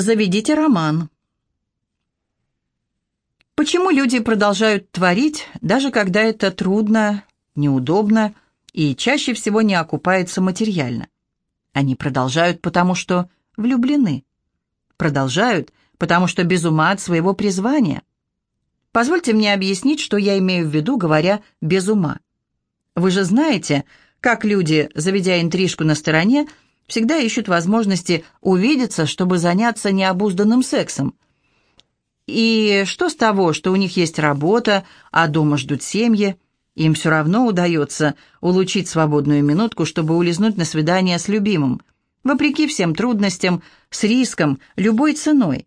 Заведите роман. Почему люди продолжают творить, даже когда это трудно, неудобно и чаще всего не окупается материально? Они продолжают, потому что влюблены. Продолжают, потому что без ума от своего призвания. Позвольте мне объяснить, что я имею в виду, говоря «без ума». Вы же знаете, как люди, заведя интрижку на стороне, всегда ищут возможности увидеться, чтобы заняться необузданным сексом. И что с того, что у них есть работа, а дома ждут семьи, им все равно удается улучшить свободную минутку, чтобы улизнуть на свидание с любимым, вопреки всем трудностям, с риском, любой ценой.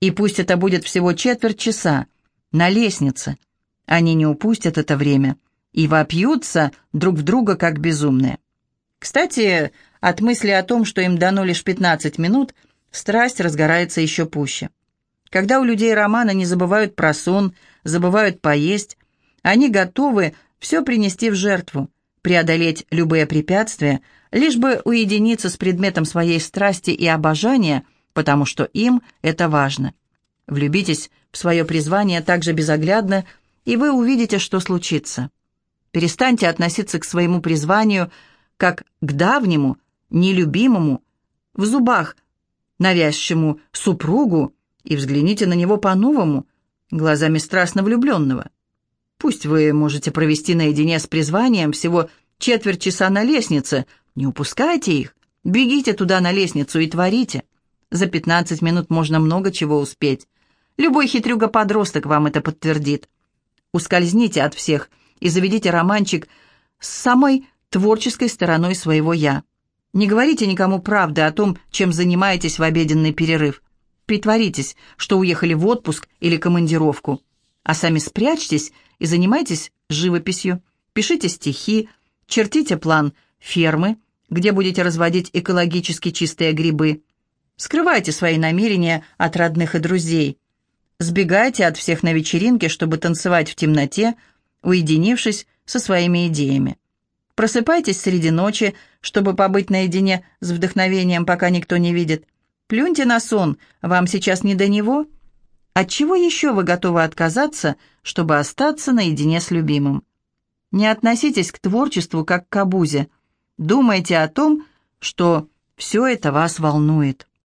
И пусть это будет всего четверть часа, на лестнице. Они не упустят это время и вопьются друг в друга как безумные. Кстати, от мысли о том, что им дано лишь 15 минут, страсть разгорается еще пуще. Когда у людей романа не забывают про сон, забывают поесть, они готовы все принести в жертву, преодолеть любые препятствия, лишь бы уединиться с предметом своей страсти и обожания, потому что им это важно. Влюбитесь в свое призвание так же безоглядно, и вы увидите, что случится. Перестаньте относиться к своему призванию как к давнему, нелюбимому, в зубах навязчивому супругу и взгляните на него по-новому, глазами страстно влюбленного. Пусть вы можете провести наедине с призванием всего четверть часа на лестнице, не упускайте их, бегите туда на лестницу и творите. За 15 минут можно много чего успеть. Любой хитрюга-подросток вам это подтвердит. Ускользните от всех и заведите романчик с самой творческой стороной своего «я». Не говорите никому правды о том, чем занимаетесь в обеденный перерыв. Притворитесь, что уехали в отпуск или командировку. А сами спрячьтесь и занимайтесь живописью. Пишите стихи, чертите план фермы, где будете разводить экологически чистые грибы. Скрывайте свои намерения от родных и друзей. Сбегайте от всех на вечеринке, чтобы танцевать в темноте, уединившись со своими идеями. Просыпайтесь среди ночи, чтобы побыть наедине с вдохновением, пока никто не видит. Плюньте на сон, вам сейчас не до него. От чего еще вы готовы отказаться, чтобы остаться наедине с любимым? Не относитесь к творчеству как к обузе. Думайте о том, что все это вас волнует.